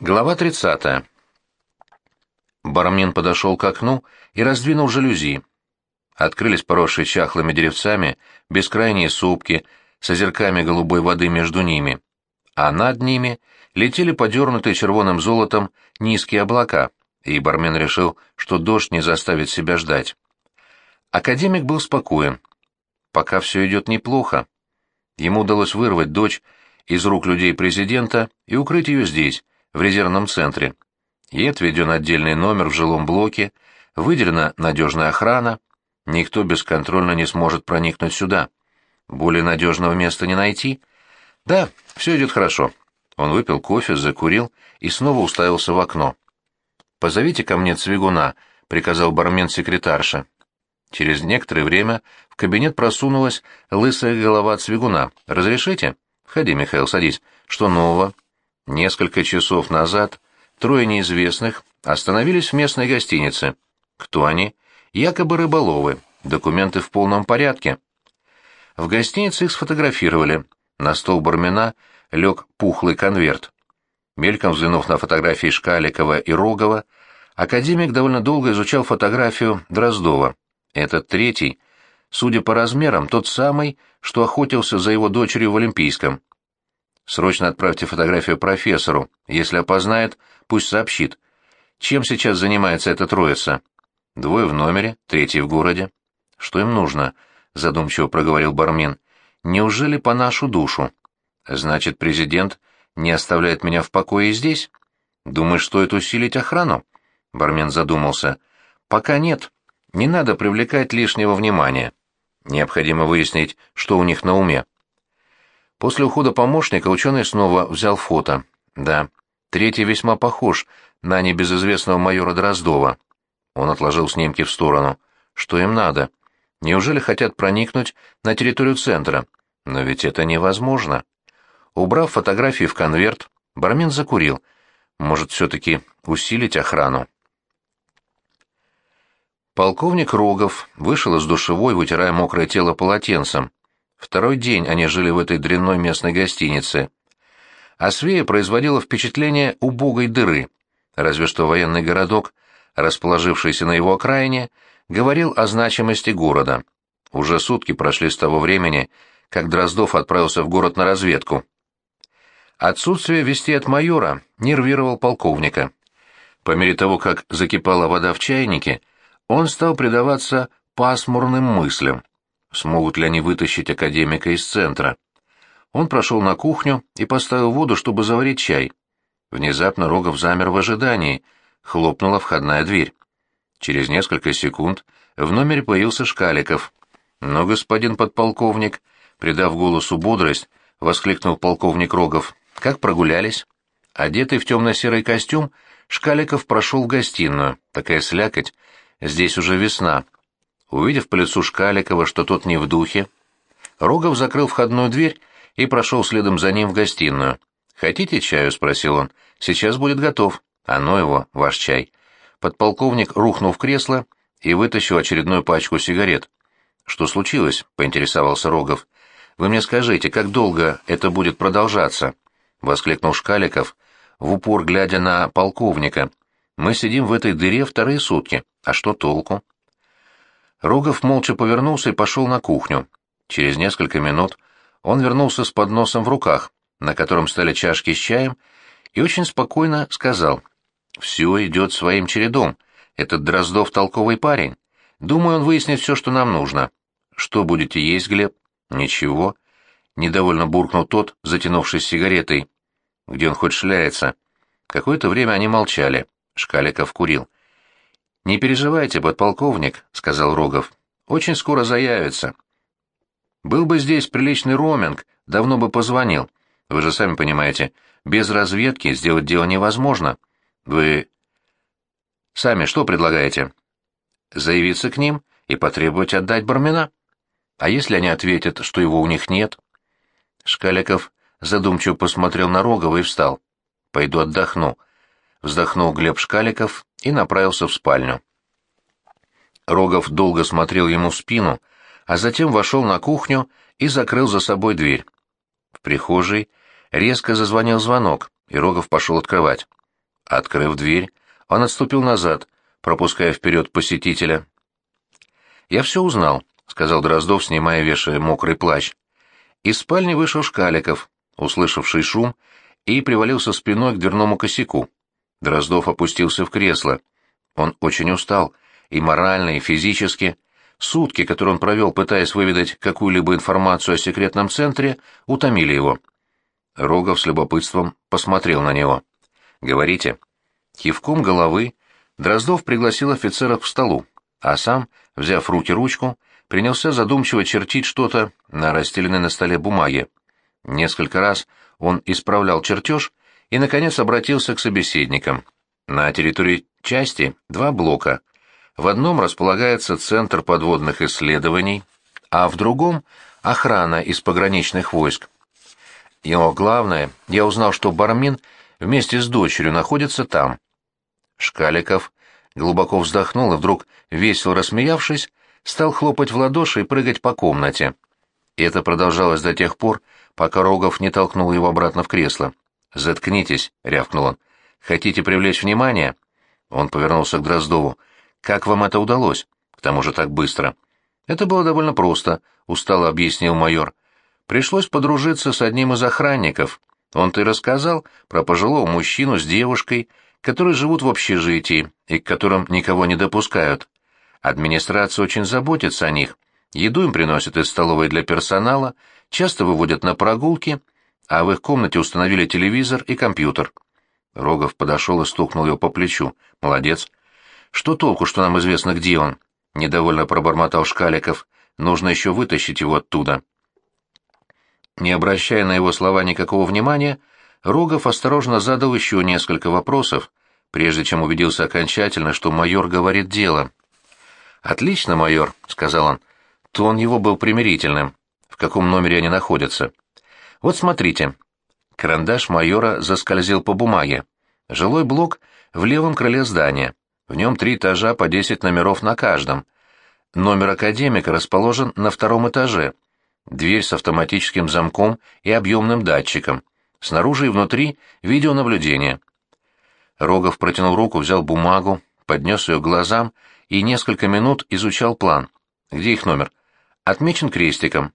Глава 30. Бармен подошел к окну и раздвинул жалюзи. Открылись поросшие чахлыми деревцами бескрайние сопки с озерками голубой воды между ними, а над ними летели подернутые червоным золотом низкие облака, и бармен решил, что дождь не заставит себя ждать. Академик был спокоен. Пока все идет неплохо. Ему удалось вырвать дочь из рук людей президента и укрыть ее здесь, в резервном центре. Ей отведен отдельный номер в жилом блоке, выделена надежная охрана, никто бесконтрольно не сможет проникнуть сюда. Более надежного места не найти. Да, все идет хорошо. Он выпил кофе, закурил и снова уставился в окно. «Позовите ко мне Цвигуна», — приказал бармен секретарша. Через некоторое время в кабинет просунулась лысая голова Цвигуна. «Разрешите?» «Входи, Михаил, садись. Что нового?» Несколько часов назад трое неизвестных остановились в местной гостинице. Кто они? Якобы рыболовы. Документы в полном порядке. В гостинице их сфотографировали. На стол бармена лег пухлый конверт. Мельком взглянув на фотографии Шкаликова и Рогова, академик довольно долго изучал фотографию Дроздова. Этот третий, судя по размерам, тот самый, что охотился за его дочерью в Олимпийском. Срочно отправьте фотографию профессору. Если опознает, пусть сообщит. Чем сейчас занимается эта троица? Двое в номере, третий в городе. Что им нужно? Задумчиво проговорил бармен. Неужели по нашу душу? Значит, президент не оставляет меня в покое здесь? Думаешь, стоит усилить охрану? Бармен задумался. Пока нет. Не надо привлекать лишнего внимания. Необходимо выяснить, что у них на уме. После ухода помощника ученый снова взял фото. Да, третий весьма похож на небезызвестного майора Дроздова. Он отложил снимки в сторону. Что им надо? Неужели хотят проникнуть на территорию центра? Но ведь это невозможно. Убрав фотографии в конверт, Бармин закурил. Может, все-таки усилить охрану? Полковник Рогов вышел из душевой, вытирая мокрое тело полотенцем. Второй день они жили в этой дрянной местной гостинице. А Свея производила впечатление убогой дыры, разве что военный городок, расположившийся на его окраине, говорил о значимости города. Уже сутки прошли с того времени, как Дроздов отправился в город на разведку. Отсутствие вести от майора нервировал полковника. По мере того, как закипала вода в чайнике, он стал предаваться пасмурным мыслям смогут ли они вытащить академика из центра. Он прошел на кухню и поставил воду, чтобы заварить чай. Внезапно Рогов замер в ожидании. Хлопнула входная дверь. Через несколько секунд в номере появился Шкаликов. «Но, господин подполковник», — придав голосу бодрость, воскликнул полковник Рогов, — «как прогулялись?» Одетый в темно-серый костюм, Шкаликов прошел в гостиную. Такая слякоть. Здесь уже весна. Увидев по лицу Шкаликова, что тот не в духе, Рогов закрыл входную дверь и прошел следом за ним в гостиную. «Хотите чаю?» — спросил он. «Сейчас будет готов. А его, ваш чай». Подполковник рухнул в кресло и вытащил очередную пачку сигарет. «Что случилось?» — поинтересовался Рогов. «Вы мне скажите, как долго это будет продолжаться?» — воскликнул Шкаликов, в упор глядя на полковника. «Мы сидим в этой дыре вторые сутки. А что толку?» Рогов молча повернулся и пошел на кухню. Через несколько минут он вернулся с подносом в руках, на котором стали чашки с чаем, и очень спокойно сказал, «Все идет своим чередом. Этот Дроздов толковый парень. Думаю, он выяснит все, что нам нужно. Что будете есть, Глеб?» «Ничего». Недовольно буркнул тот, затянувшись сигаретой. «Где он хоть шляется?» Какое-то время они молчали. Шкаликов курил. «Не переживайте, подполковник», — сказал Рогов. «Очень скоро заявится. Был бы здесь приличный роминг, давно бы позвонил. Вы же сами понимаете, без разведки сделать дело невозможно. Вы сами что предлагаете? Заявиться к ним и потребовать отдать Бармина? А если они ответят, что его у них нет?» Шкаликов задумчиво посмотрел на Рогова и встал. «Пойду отдохну», — вздохнул Глеб Шкаликов и направился в спальню. Рогов долго смотрел ему в спину, а затем вошел на кухню и закрыл за собой дверь. В прихожей резко зазвонил звонок, и Рогов пошел открывать. Открыв дверь, он отступил назад, пропуская вперед посетителя. «Я все узнал», — сказал Дроздов, снимая вешая мокрый плащ. Из спальни вышел Шкаликов, услышавший шум, и привалился спиной к дверному косяку. Дроздов опустился в кресло. Он очень устал, и морально, и физически. Сутки, которые он провел, пытаясь выведать какую-либо информацию о секретном центре, утомили его. Рогов с любопытством посмотрел на него. «Говорите». Кивком головы Дроздов пригласил офицеров к столу, а сам, взяв в руки ручку, принялся задумчиво чертить что-то на расстеленной на столе бумаге. Несколько раз он исправлял чертеж и, наконец, обратился к собеседникам. На территории части два блока. В одном располагается Центр подводных исследований, а в другом — охрана из пограничных войск. Его главное, я узнал, что Бармин вместе с дочерью находится там. Шкаликов глубоко вздохнул и вдруг, весело рассмеявшись, стал хлопать в ладоши и прыгать по комнате. И это продолжалось до тех пор, пока Рогов не толкнул его обратно в кресло. «Заткнитесь», — рявкнул он. «Хотите привлечь внимание?» Он повернулся к Дроздову. «Как вам это удалось? К тому же так быстро». «Это было довольно просто», — устало объяснил майор. «Пришлось подружиться с одним из охранников. Он-то и рассказал про пожилого мужчину с девушкой, которые живут в общежитии и к которым никого не допускают. Администрация очень заботится о них. Еду им приносят из столовой для персонала, часто выводят на прогулки, а в их комнате установили телевизор и компьютер. Рогов подошел и стукнул его по плечу. «Молодец». «Что толку, что нам известно, где он?» — недовольно пробормотал Шкаликов. «Нужно еще вытащить его оттуда». Не обращая на его слова никакого внимания, Рогов осторожно задал еще несколько вопросов, прежде чем убедился окончательно, что майор говорит дело. «Отлично, майор», — сказал он. Тон его был примирительным. «В каком номере они находятся?» «Вот смотрите». Карандаш майора заскользил по бумаге. Жилой блок в левом крыле здания. В нем три этажа по десять номеров на каждом. Номер академика расположен на втором этаже. Дверь с автоматическим замком и объемным датчиком. Снаружи и внутри видеонаблюдение. Рогов протянул руку, взял бумагу, поднес ее к глазам и несколько минут изучал план. Где их номер? Отмечен крестиком.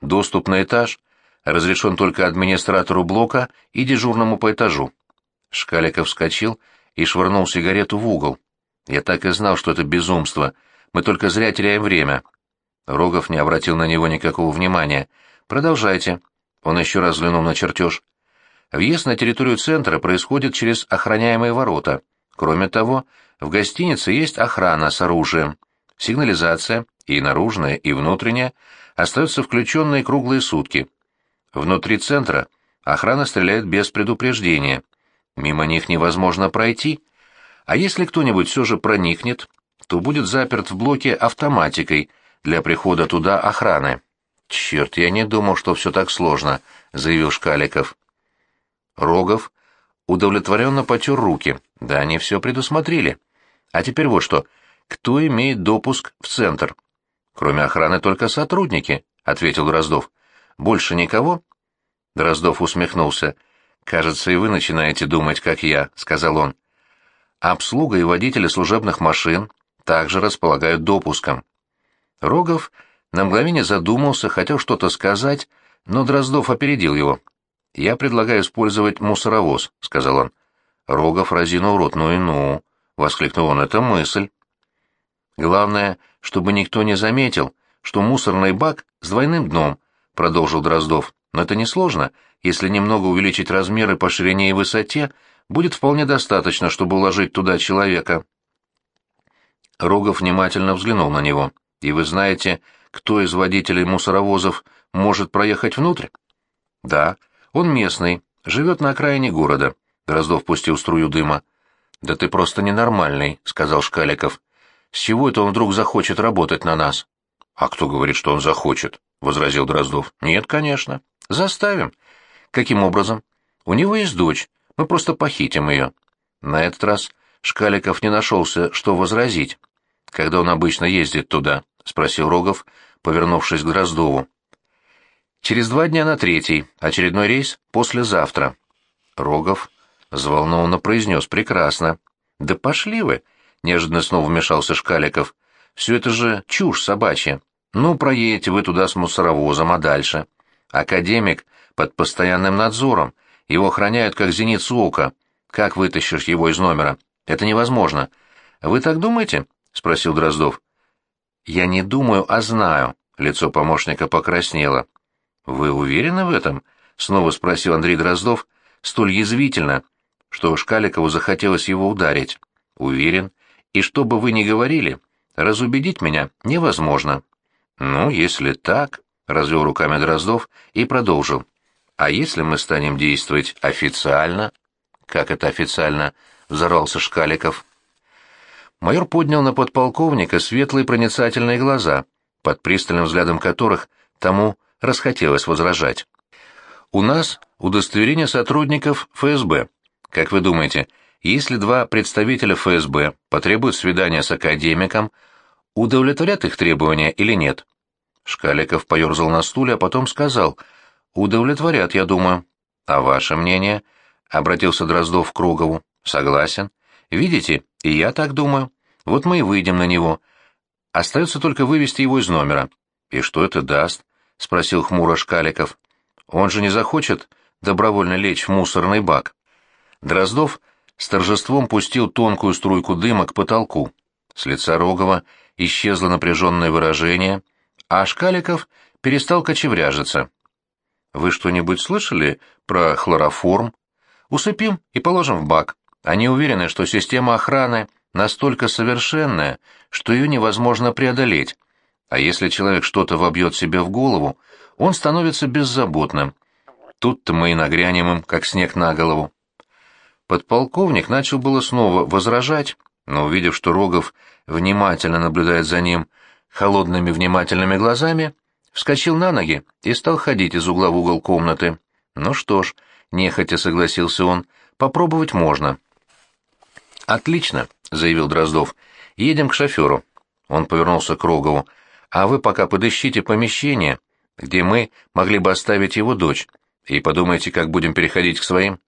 Доступ на этаж разрешен только администратору блока и дежурному по этажу. Шкаликов вскочил и швырнул сигарету в угол. Я так и знал, что это безумство. Мы только зря теряем время. Рогов не обратил на него никакого внимания. Продолжайте. Он еще раз взглянул на чертеж. Въезд на территорию центра происходит через охраняемые ворота. Кроме того, в гостинице есть охрана с оружием. Сигнализация, и наружная, и внутренняя, остаются включенные круглые сутки. Внутри центра охрана стреляет без предупреждения. Мимо них невозможно пройти. А если кто-нибудь все же проникнет, то будет заперт в блоке автоматикой для прихода туда охраны. «Черт, я не думал, что все так сложно», — заявил Шкаликов. Рогов удовлетворенно потер руки. Да, они все предусмотрели. А теперь вот что. Кто имеет допуск в центр? Кроме охраны только сотрудники, — ответил Дроздов. Больше никого? Дроздов усмехнулся. «Кажется, и вы начинаете думать, как я», — сказал он. «Обслуга и водители служебных машин также располагают допуском». Рогов на мгновение задумался, хотел что-то сказать, но Дроздов опередил его. «Я предлагаю использовать мусоровоз», — сказал он. Рогов разинул рот. «Ну и ну!» — воскликнул он. «Это мысль». «Главное, чтобы никто не заметил, что мусорный бак с двойным дном», — продолжил Дроздов. «Но это несложно. Если немного увеличить размеры по ширине и высоте, будет вполне достаточно, чтобы уложить туда человека». Рогов внимательно взглянул на него. «И вы знаете, кто из водителей мусоровозов может проехать внутрь?» «Да». Он местный, живет на окраине города. Дроздов пустил струю дыма. «Да ты просто ненормальный», — сказал Шкаликов. «С чего это он вдруг захочет работать на нас?» «А кто говорит, что он захочет?» — возразил Дроздов. «Нет, конечно. Заставим». «Каким образом?» «У него есть дочь. Мы просто похитим ее». На этот раз Шкаликов не нашелся, что возразить. «Когда он обычно ездит туда?» — спросил Рогов, повернувшись к Дроздову. Через два дня на третий, очередной рейс послезавтра. Рогов взволнованно произнес «прекрасно». «Да пошли вы!» — неожиданно снова вмешался Шкаликов. «Все это же чушь собачья. Ну, проедете вы туда с мусоровозом, а дальше? Академик под постоянным надзором. Его охраняют как зеницу ока. Как вытащишь его из номера? Это невозможно. Вы так думаете?» — спросил Дроздов. «Я не думаю, а знаю». Лицо помощника покраснело. «Вы уверены в этом?» — снова спросил Андрей Дроздов, столь язвительно, что Шкаликову захотелось его ударить. «Уверен. И что бы вы ни говорили, разубедить меня невозможно». «Ну, если так», — развел руками Дроздов и продолжил. «А если мы станем действовать официально?» «Как это официально?» — взорвался Шкаликов. Майор поднял на подполковника светлые проницательные глаза, под пристальным взглядом которых тому расхотелось возражать. «У нас удостоверение сотрудников ФСБ. Как вы думаете, если два представителя ФСБ потребуют свидания с академиком, удовлетворят их требования или нет?» Шкаликов поерзал на стуле, а потом сказал, «Удовлетворят, я думаю». «А ваше мнение?» — обратился Дроздов к Кругову. «Согласен. Видите, и я так думаю. Вот мы и выйдем на него. Остается только вывести его из номера». «И что это даст?» — спросил хмуро Шкаликов. «Он же не захочет добровольно лечь в мусорный бак». Дроздов с торжеством пустил тонкую струйку дыма к потолку. С лица Рогова исчезло напряженное выражение, а Шкаликов перестал кочевряжиться. «Вы что-нибудь слышали про хлороформ? Усыпим и положим в бак. Они уверены, что система охраны настолько совершенная, что ее невозможно преодолеть. А если человек что-то вобьет себе в голову, он становится беззаботным. Тут-то мы и нагрянем им, как снег на голову». Подполковник начал было снова возражать, но, увидев, что Рогов внимательно наблюдает за ним, — холодными внимательными глазами, вскочил на ноги и стал ходить из угла в угол комнаты. Ну что ж, нехотя согласился он, попробовать можно. «Отлично», — заявил Дроздов. «Едем к шоферу». Он повернулся к Рогову. «А вы пока подыщите помещение, где мы могли бы оставить его дочь, и подумайте, как будем переходить к своим».